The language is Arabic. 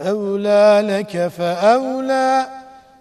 أولى لك فأولى.